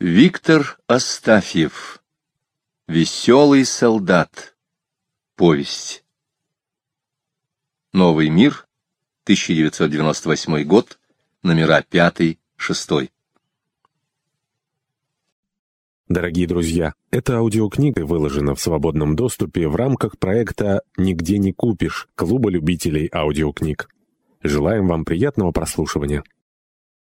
Виктор Астафьев. Веселый солдат. Повесть. Новый мир. 1998 год. Номера 5-6. Дорогие друзья, эта аудиокнига выложена в свободном доступе в рамках проекта «Нигде не купишь» Клуба любителей аудиокниг. Желаем вам приятного прослушивания.